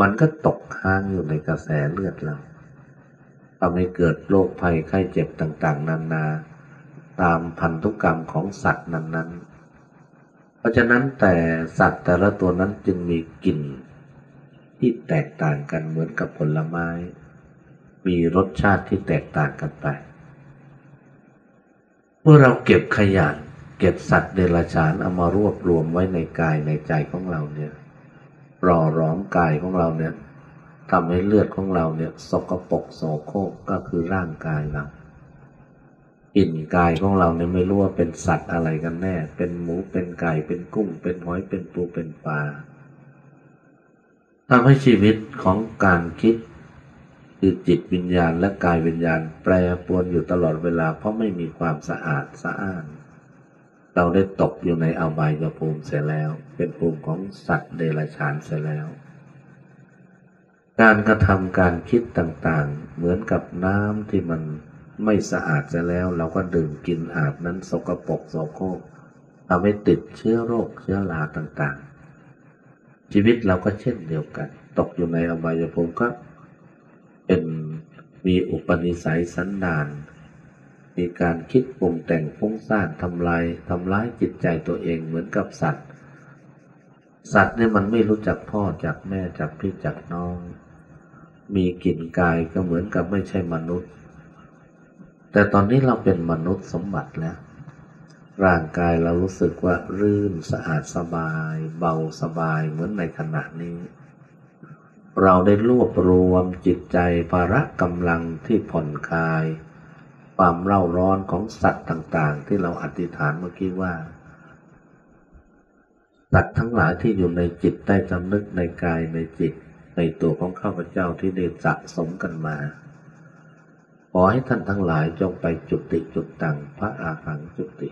มันก็ตกค้างอยู่ในกระแสเลือดเราทำให้เกิดโรคภัยไข้เจ็บต่าง ๆ นานา ตามพันธุกรรมของสัตว์นั้นๆ เพราะฉะนั้นแต่สัตว์แต่ละตัวนั้นจึงมีกลิ่น ที่แตกต่างกันเหมือนกับผลไม้ มีรสชาติที่แตกต่างกันไป เมื่อเราเก็บขยะเก็บสัตว์เดรัจฉานเอามารวบรวมไว้ในกายในใจของเราเนี่ยรอร้อมกายของเราเนี่ยทำให้เลือดของเราเนี่ยสกปรกโสโครกก็คือร่างกายเรา กลิ่นกายของเราเนี่ยไม่รู้ว่าเป็นสัตว์อะไรกันแน่ เป็นหมูเป็นไก่เป็นกุ้ง เป็นหอยเป็นปูเป็นปลาทำให้ชีวิตของการคิดคือจิตวิญญาณและกายวิญญาณแปรปรวนอยู่ตลอดเวลาเพราะไม่มีความสะอาดสะอ้าน เราได้ตกอยู่ในอบายภูมิเสียแล้ว เป็นภูมิของสัตว์เดรัจฉานเสียแล้ว การกระทำการคิดต่างๆ เหมือนกับน้ำที่มัน ไม่สะอาดเสียแล้ว เราก็ดื่มกินอาบนั้นสกปรกโสโครกทำให้ติดเชื้อโรคเชื้อราต่างๆ ชีวิตเราก็เช่นเดียวกัน ตกอยู่ในอบายภูมิก็เป็นมีอุปนิสัยสันดาน มีการคิดปรุงแต่งฟุ้งซ่านทำลายทำร้ายจิตใจตัวเองเหมือนกับสัตว์ สัตว์เนี่ยมันไม่รู้จักพ่อจากแม่จากพี่จากน้อง มีกลิ่นกายก็เหมือนกับไม่ใช่มนุษย์ แต่ตอนนี้เราเป็นมนุษย์สมบัติแล้ว ร่างกายเรารู้สึกว่ารื่นสะอาดสบาย เบาสบายเหมือนในขณะนี้ เราได้รวบรวมจิตใจภาระกำลังที่ผ่อนคลาย ความเร่าร้อนของสัตว์ต่างๆ ที่เราอธิษฐานเมื่อกี้ว่าสัตว์ทั้งหลายที่อยู่ในจิตใต้สำนึกในกายในจิต ในตัวของข้าพเจ้าที่ได้สะสมกันมา ขอให้ท่านทั้งหลายจงไปจุติจุดตังพระอาหังจุติ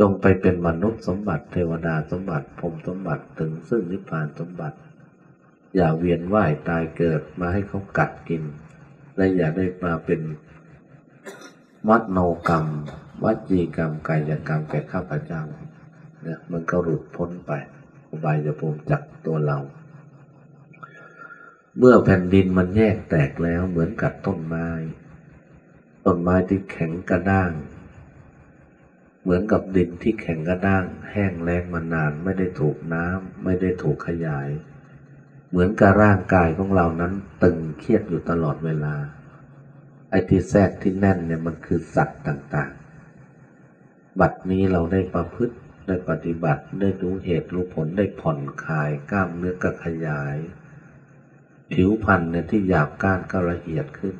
จงไปเป็นมนุษย์สมบัติเทวดาสมบัติพรมสมบัติถึงซึ่งนิพพานสมบัติ อย่าเวียนว่ายตายเกิดมาให้เขากัดกิน และอย่าได้มาเป็นมัดโนกรรมวัจีกรรมกายกรรมแก่ข้าพเจ้าเนี่ยมันก็หลุดพ้นไปอุบายจะภูมิจากตัวเรา เมื่อแผ่นดินมันแยกแตกแล้วเหมือนกับต้นไม้ ต้นไม้ที่แข็งกระด้าง เหมือนกับดินที่แข็งกระด้าง แห้งแล้งมานานไม่ได้ถูกน้ำไม่ได้ถูกขยาย เหมือนกับร่างกายของเรานั้นตึงเครียดอยู่ตลอดเวลาไอ้ที่แทรกที่แน่นเนี่ยมันคือสัตว์ต่างๆ บัดนี้เราได้ประพฤติได้ปฏิบัติได้รู้เหตุรู้ผลได้ผ่อนคลายกล้ามเนื้อก็ขยาย ผิวพรรณเนี่ยที่หยาบก้านก็ละเอียดขึ้น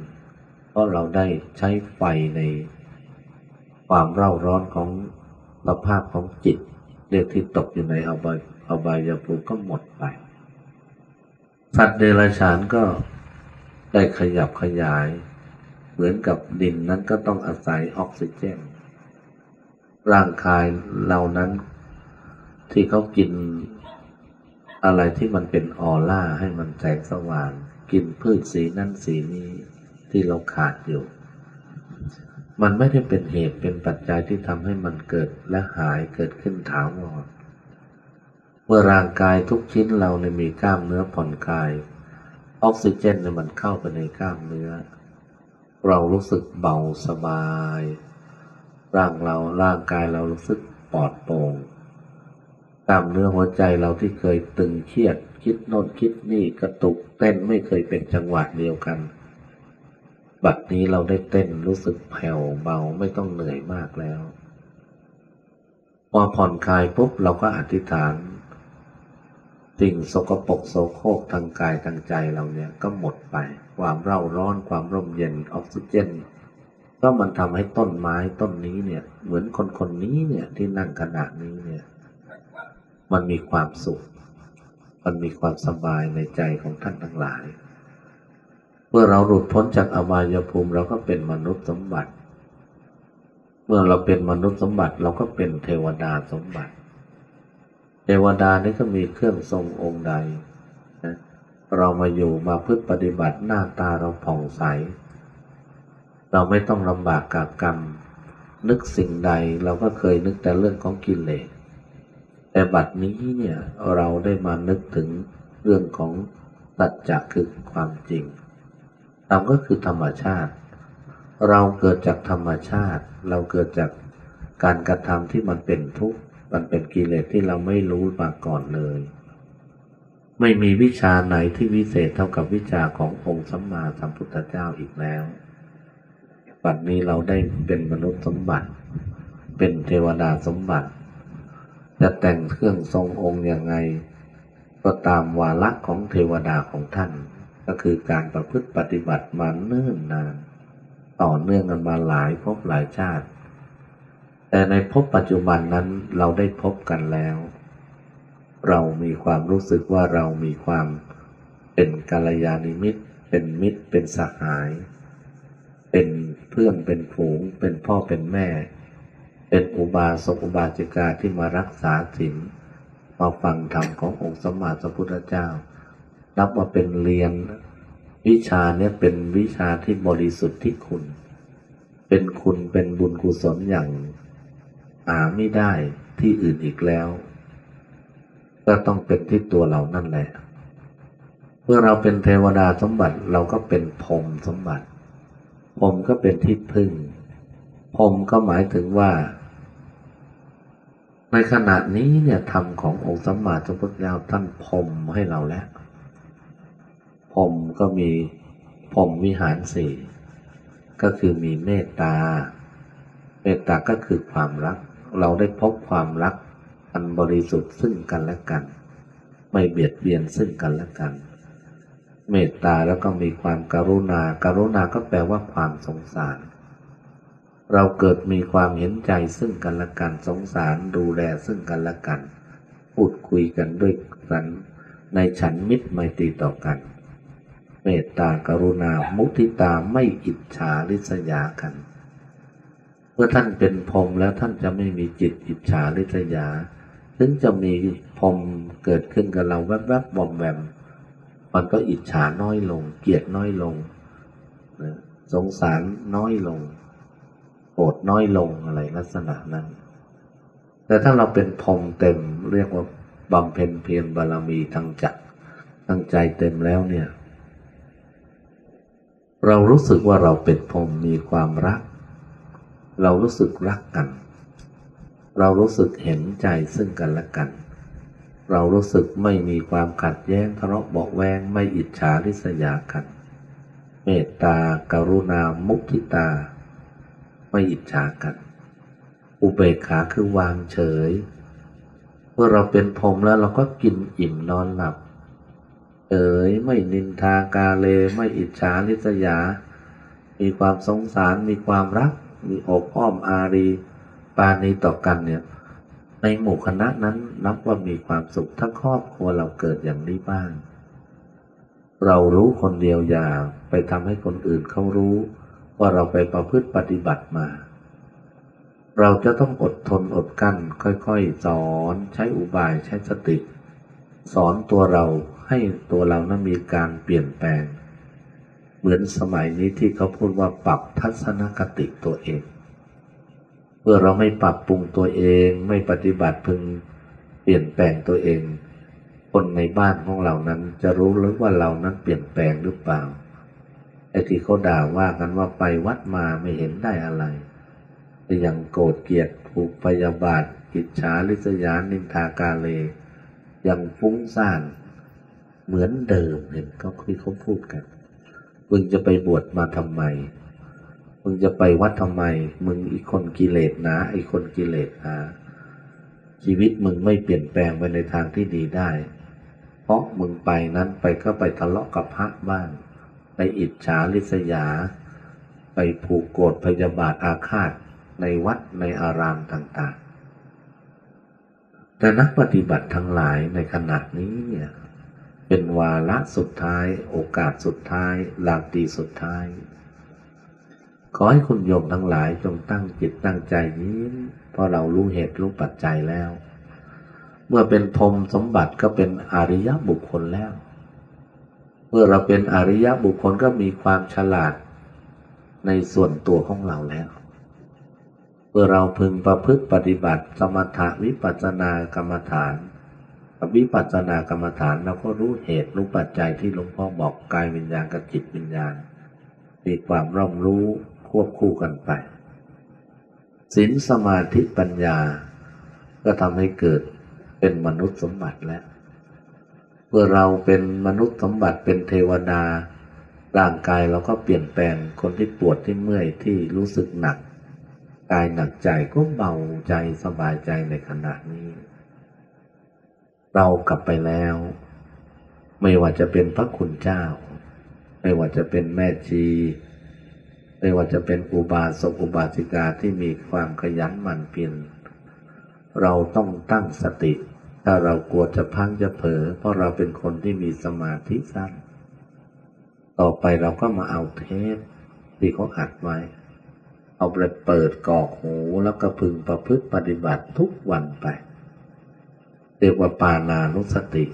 เพราะเราได้ใช้ไฟในความเร่าร้อนของสภาพของจิตเรียกที่ตกอยู่ในอบายอบายภูมิก็หมดไป สัตว์เดรัจฉานก็ได้ขยับขยาย เหมือนกับดินนั้นก็ต้องอาศัยออกซิเจน ร่างกายเรานั้นที่เขากิน อะไรที่มันเป็นออร่าให้มันแสงสว่าง กินพืชสีนั่นสีนี้ที่เราขาดอยู่ มันไม่ได้เป็นเหตุเป็นปัจจัยที่ทำให้มันเกิดและหายเกิดขึ้นถาวรเมื่อร่างกายทุกชิ้นเราเนี่ยมีกล้ามเนื้อผ่อนคลาย ออกซิเจนเนี่ยมันเข้าไปในกล้ามเนื้อ เรารู้สึกเบาสบาย ร่างเราร่างกายเรารู้สึกปลอดโปร่ง กล้ามเนื้อหัวใจเราที่เคยตึงเครียด คิดโน่นคิดนี่กระตุกเต้นไม่เคยเป็นจังหวะเดียวกัน บัดนี้เราได้เต้นรู้สึกแผ่วเบาไม่ต้องเหนื่อยมากแล้วพอผ่อนคลายปุ๊บเราก็อธิษฐานสิ่งสกปรกโสโครกทางกายทางใจเราเนี่ยก็หมดไป ความเร่าร้อนความร่มเย็นออกซิเจน ก็มันทำให้ต้นไม้ต้นนี้เนี่ย เหมือนคนคนนี้เนี่ยที่นั่งขณะนี้เนี่ย มันมีความสุข มันมีความสบายในใจของท่านทั้งหลาย เมื่อเราหลุดพ้นจากอบายภูมิเราก็เป็นมนุษย์สมบัติ เมื่อเราเป็นมนุษย์สมบัติเราก็เป็นเทวดาสมบัติ เทวดานี่ก็มีเครื่องทรงองค์ใดนะเรามาอยู่มาพึ่งปฏิบัติหน้าตาเราผ่องใส เราไม่ต้องลำบากกับกรรม นึกสิ่งใดเราก็เคยนึกแต่เรื่องของกิเลส แต่บัดนี้เนี่ยเราได้มานึกถึงเรื่องของสัจจะคือความจริงธรรมก็คือธรรมชาติ เราเกิดจากธรรมชาติ เราเกิดจากการกระทำที่มันเป็นทุกข์มันเป็นกิเลสที่เราไม่รู้มาก่อนเลย ไม่มีวิชาไหนที่วิเศษเท่ากับวิชาขององค์สัมมาสัมพุทธเจ้าอีกแล้วบัดนี้เราได้เป็นมนุษย์สมบัติ เป็นเทวดาสมบัติ จะแต่งเครื่องทรงองค์อย่างไง ก็ตามวาระของเทวดาของท่าน ก็คือการประพฤติปฏิบัติมาเนิ่นนาน ต่อเนื่องกันมาหลายภพหลายชาติ แต่ในภพปัจจุบันนั้นเราได้พบกันแล้ว เรามีความรู้สึกว่าเรามีความเป็นกัลยาณมิตร เป็นมิตรเป็นสหาย เป็นเพื่อนเป็นฝูง เป็นพ่อเป็นแม่ เป็นอุบาสกอุบาสิกาที่มารักษาศีลมาฟังธรรมขององค์สมมาสัมพุทธเจ้า นับว่าเป็นเรียนวิชาเนี่ยเป็นวิชาที่บริสุทธิ์ที่คุณ เป็นคุณเป็นบุญกุศลอย่างหาไม่ได้ที่อื่นอีกแล้ว ก็ต้องเป็นที่ตัวเรานั่นแหละเมื่อเราเป็นเทวดาสมบัติเราก็เป็นพรมสมบัติพรมก็เป็นที่พึ่งพรมก็หมายถึงว่า ในขณะนี้เนี่ยธรรมขององค์สัมมาสัมพุทธเจ้าท่านพรมให้เราแล้วพรมก็มีพรมวิหารสี่ก็คือมีเมตตา เมตตาก็คือความรัก เราได้พบความรักอันบริสุทธิ์ซึ่งกันและกัน ไม่เบียดเบียนซึ่งกันและกัน เมตตาแล้วก็มีความการุณาการุณาก็แปลว่าความสงสาร เราเกิดมีความเห็นใจซึ่งกันและกันสงสารดูแลซึ่งกันและกัน พูดคุยกันด้วยกันในฉันมิตรไมตรีต่อกัน เมตตากรุณามุทิตาไม่อิจฉาริษยากัน เมื่อท่านเป็นพรมแล้วท่านจะไม่มีจิตอิจฉาริษยา ถึงจะมีพรมเกิดขึ้นกับเราแวบๆบอมแวมมันก็อิจฉาน้อยลง เกลียดน้อยลง สงสารน้อยลง โกรธน้อยลงอะไรลักษณะนั้น แต่ถ้าเราเป็นพรมเต็มเรียกว่าบำเพ็ญเพียรบารมีทางจักทางใจเต็มแล้วเนี่ย เรารู้สึกว่าเราเป็นพรมมีความรัก เรารู้สึกรักกัน เรารู้สึกเห็นใจซึ่งกันและกัน เรารู้สึกไม่มีความขัดแย้งทะเลาะเบาแวงไม่อิจฉาริษยากัน เมตตากรุณามุทิตา ไม่อิจฉากัน อุเบกขาคือวางเฉย เมื่อเราเป็นพรมแล้วเราก็กินอิ่มนอนหลับเอ๋ยไม่นินทากาเลไม่อิจฉาริษยา มีความสงสารมีความรัก มีอกอ้อมอารี ปาณีต่อกันเนี่ย ในหมู่คณะนั้นนับว่ามีความสุขทั้งครอบครัวเราเกิดอย่างนี้บ้าง เรารู้คนเดียวอย่าไปทำให้คนอื่นเขารู้ ว่าเราไปประพฤติปฏิบัติมา เราจะต้องอดทนอดกั้น ค่อยๆ สอนใช้อุบายใช้สติ สอนตัวเราให้ตัวเรานั้นมีการเปลี่ยนแปลง เหมือนสมัยนี้ที่เขาพูดว่าปรับทัศนคติตัวเอง เมื่อเราไม่ปรับปรุงตัวเองไม่ปฏิบัติพึงเปลี่ยนแปลงตัวเอง คนในบ้านของเรานั้นจะรู้หรือว่าเรานั้นเปลี่ยนแปลงหรือเปล่า ไอ้ที่เขาด่าว่ากันว่าไปวัดมาไม่เห็นได้อะไรแต่ยังโกรธเกลียดผูกพยาบาทอิจฉาริษยานินทากาเล ยังฟุ้งซ่านเหมือนเดิมเห็นเขาคุยเขาพูดกัน มึงจะไปบวชมาทำไม มึงจะไปวัดทำไม มึงอีกคนกิเลสนาอีกคนกิเลสนาชีวิตมึงไม่เปลี่ยนแปลงไปในทางที่ดีได้ เพราะมึงไปนั้นไปก็ไปทะเลาะกับพระบ้าง ไปอิจฉาริษยา ไปผูกโกรธพยาบาทอาฆาตในวัดในอารามต่างๆ แต่นักปฏิบัติทั้งหลายในขณะนี้เนี่ยเป็นวาระสุดท้าย โอกาสสุดท้าย ลาตีสุดท้าย ขอให้คุณโยมทั้งหลายจงตั้งจิตตั้งใจยิ้เพราะเรารู้เหตุรู้ปัจจัยแล้ว เมื่อเป็นพรมสมบัติก็เป็นอริยบุคคลแล้ว มื่อเราเป็นอริยบุคคลก็มีความฉลาดในส่วนตัวของเราแล้ว เมื่อเราพึงประพฤติปฏิบัติสมถะวิปัสสนากรรมฐาน วิปัสสนากรรมฐานเราก็รู้เหตุรู้ปัจจัยที่หลวงพ่อบอกกายวิญญาณกับจิตวิญญาณ มีความร่อมรู้ควบคู่กันไปศีลสมาธิปัญญา ก็ทำให้เกิดเป็นมนุษย์สมบัติแล้ว เมื่อเราเป็นมนุษย์สมบัติเป็นเทวดา ร่างกายเราก็เปลี่ยนแปลงคนที่ปวดที่เมื่อยที่รู้สึกหนัก กายหนักใจก็เบาใจสบายใจในขณะนี้ เรากลับไปแล้ว ไม่ว่าจะเป็นพระคุณเจ้า ไม่ว่าจะเป็นแม่ชีไม่ว่าจะเป็นอุบาสกอุบาสิกาที่มีความขยันหมั่นเพียรเราต้องตั้งสติ ถ้าเรากลัวจะพังจะเผลอเพราะเราเป็นคนที่มีสมาธิสั้น ต่อไปเราก็มาเอาเทปที่เขาอัดไว้ เอาไปเปิดกอกหูแล้วก็พึงประพฤติปฏิบัติทุกวันไป เรียกว่าปานานุสติ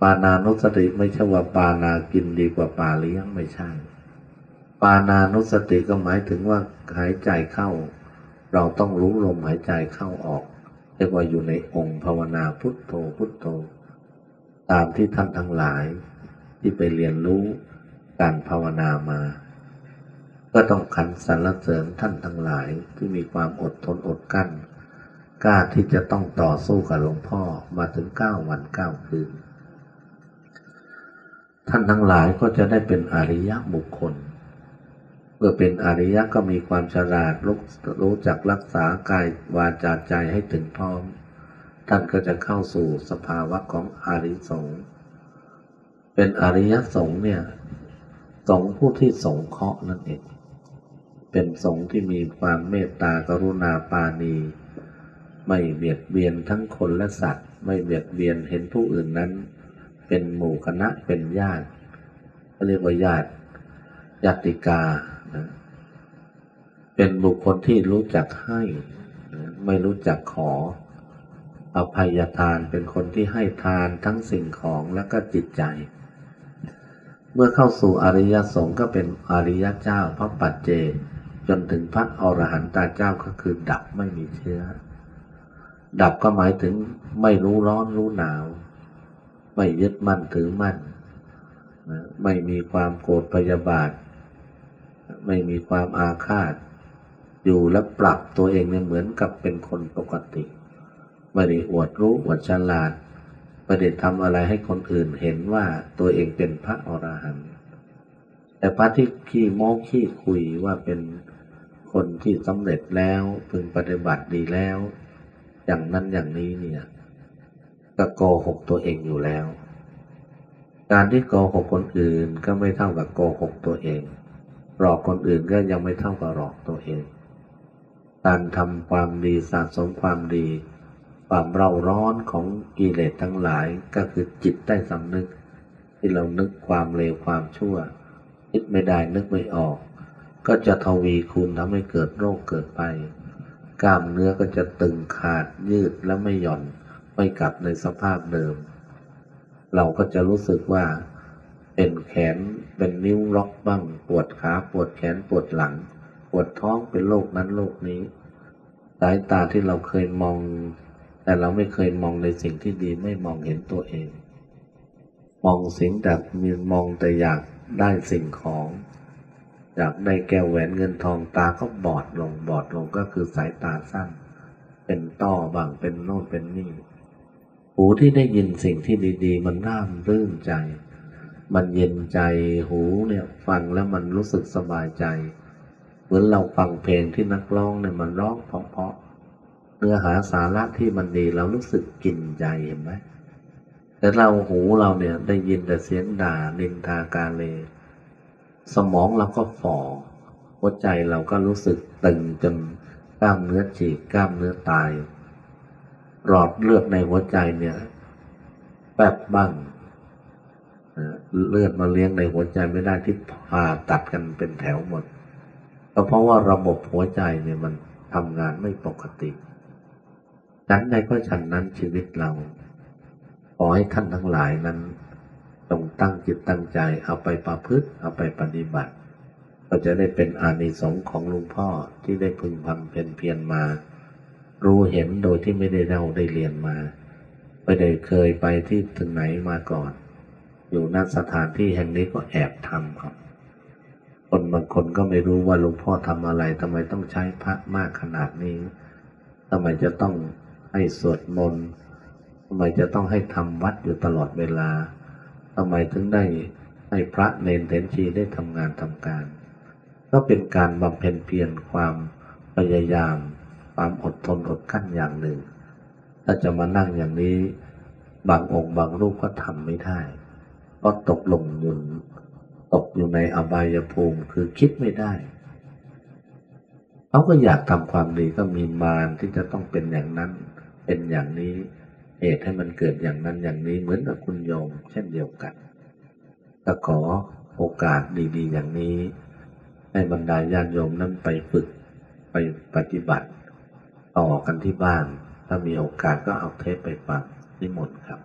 ปานานุสติไม่ใช่ว่าปานากินดีกว่าปาเลี้ยงไม่ใช่ ปานานุสติก็หมายถึงว่าหายใจเข้า เราต้องรู้ลมหายใจเข้าออก รียกว่าอยู่ในองค์ภาวนาพุทโธพุทโธ ตามที่ท่านทั้งหลาย ที่ไปเรียนรู้การภาวนามา ก็ต้องขันสรรเสริญท่านทั้งหลายที่มีความอดทนอดกั้นกล้าที่จะต้องต่อสู้กับหลวงพ่อมาถึงเก้าวันเก้าคืน ท่านทั้งหลายก็จะได้เป็นอริยบุคคล เมื่อเป็นอริยะก็มีความฉลาดรู้รู้จักรักษากายวาจาใจให้ถึงพร้อม ท่านก็จะเข้าสู่สภาวะของอริสงเป็นเป็นอริยสงฆ์เนี่ยสงฆ์ผู้ที่สงเคราะห์นั่นเอง เป็นสงฆ์ที่มีความเมตตากรุณาปาณี ไม่เบียดเบียนทั้งคนและสัตว์ ไม่เบียดเบียนเห็นผู้อื่นนั้น เป็นหมู่คณะเป็นญาติเขาเรียกว่าญาติญาติกา นะเป็นบุคคลที่รู้จักให้นะไม่รู้จักขอ อภัยทานเป็นคนที่ให้ทานทั้งสิ่งของและก็จิตใจ เมื่อเข้าสู่อริยสงฆ์ก็เป็นอริยเจ้าพระปัจเจจนถึงพระอรหันตาเจ้าก็คือดับไม่มีเชื้อ ดับก็หมายถึงไม่รู้ร้อนรู้หนาว ไม่ยึดมั่นถือมั่น ไม่มีความโกรธพยาบาท ไม่มีความอาฆาต อยู่และปรับตัวเองเนี่ยเหมือนกับเป็นคนปกติ ไม่ได้อวดรู้อวดฉลาดไม่ได้ทำอะไรให้คนอื่นเห็นว่าตัวเองเป็นพระอรหันต์แต่พระที่ขี้โม้ขี้คุยว่าเป็นคนที่สำเร็จแล้วพึงปฏิบัติดีแล้ว อย่างนั้นอย่างนี้เนี่ยก็โกหกตัวเองอยู่แล้ว การที่โกหกคนอื่นก็ไม่เท่ากับโกหกตัวเอง หลอกคนอื่นก็ยังไม่เท่ากับหลอกตัวเอง การทำความดีสะสมความดี ความเร่าร้อนของกิเลสทั้งหลายก็คือจิตใต้สำนึก ที่เรานึกความเลวความชั่วคิดไม่ได้นึกไม่ออก ก็จะทวีคูณทำให้เกิดโรคเกิดไป กล้ามเนื้อก็จะตึงขาดยืดและไม่หย่อนไม่กลับในสภาพเดิม เราก็จะรู้สึกว่าเป็นแขน เป็นนิ้วล็อกบ้าง ปวดขาปวดแขนปวดหลัง ปวดท้องเป็นโรคนั้นโรคนี้ สายตาที่เราเคยมอง แต่เราไม่เคยมองในสิ่งที่ดีไม่มองเห็นตัวเอง มองสิ่งแต่มีมองแต่อยากได้สิ่งของ อยากได้แก้วแหวนเงินทองตาก็บอดลงบอดลงก็คือสายตาสั้น เป็นต้อบ้างเป็นโน่นเป็นนี่หูที่ได้ยินสิ่งที่ดี ๆ มันน่ามรื่นใจ มันเย็นใจหูเนี่ยฟังแล้วมันรู้สึกสบายใจ เหมือนเราฟังเพลงที่นักร้องเนี่ยมันร้องเพราะๆเนื้อหาสาระที่มันดีเรารู้สึกกินใจเห็นไหมแต่เราหูเราเนี่ยได้ยินแต่เสียงด่านินทากาเล สมองเราก็ฝ่อหัวใจเราก็รู้สึกตึงจนกล้ามเนื้อฉีกกล้ามเนื้อตายหลอดเลือดในหัวใจเนี่ย แป๊บบ้าง เลือดมาเลี้ยงในหัวใจไม่ได้ที่ผ่าตัดกันเป็นแถวหมดก็เพราะว่าระบบหัวใจเนี่ยมันทำงานไม่ปกติฉันใดก็ฉันนั้นชีวิตเรา ขอให้ท่านทั้งหลายนั้นจงตั้งจิตตั้งใจเอาไปประพฤติเอาไปปฏิบัติ ก็จะได้เป็นอานิสงส์ของหลุงพ่อที่ได้พึงพำเพ็ญเพียรมา รู้เห็นโดยที่ไม่ได้เราได้เรียนมา ไม่ได้เคยไปที่ถึงไหนมาก่อน อยู่ณสถานที่แห่งนี้ก็แอบทำครับ คนบางคนก็ไม่รู้ว่าหลวงพ่อทำอะไรทำไมต้องใช้พระมากขนาดนี้ทำไมจะต้องให้สวดมนต์ทำไมจะต้องให้ทำวัดอยู่ตลอดเวลาทำไมถึงได้ให้พระเนนเถนชีได้ทำงานทำการ ก็เป็นการบำเพ็ญเพียรความพยายาม ความอดทนอดกั้นอย่างหนึ่ง ถ้าจะมานั่งอย่างนี้ บางองค์บางรูปก็ทำไม่ได้ ก็ตกลงอยู่ตกอยู่ในอบายภูมิคือคิดไม่ได้เขาก็อยากทำความดีก็มีมารที่จะต้องเป็นอย่างนั้น เป็นอย่างนี้เหตุให้มันเกิดอย่างนั้นอย่างนี้เหมือนกับคุณโยม เช่นเดียวกันก็ขอโอกาสดีๆ อย่างนี้ ให้บรรดาญาติโยมนั้นไปฝึกไปปฏิบัติ ต่อกันที่บ้าน ถ้ามีโอกาสก็เอาเทปไปฟังนิมนต์ครับ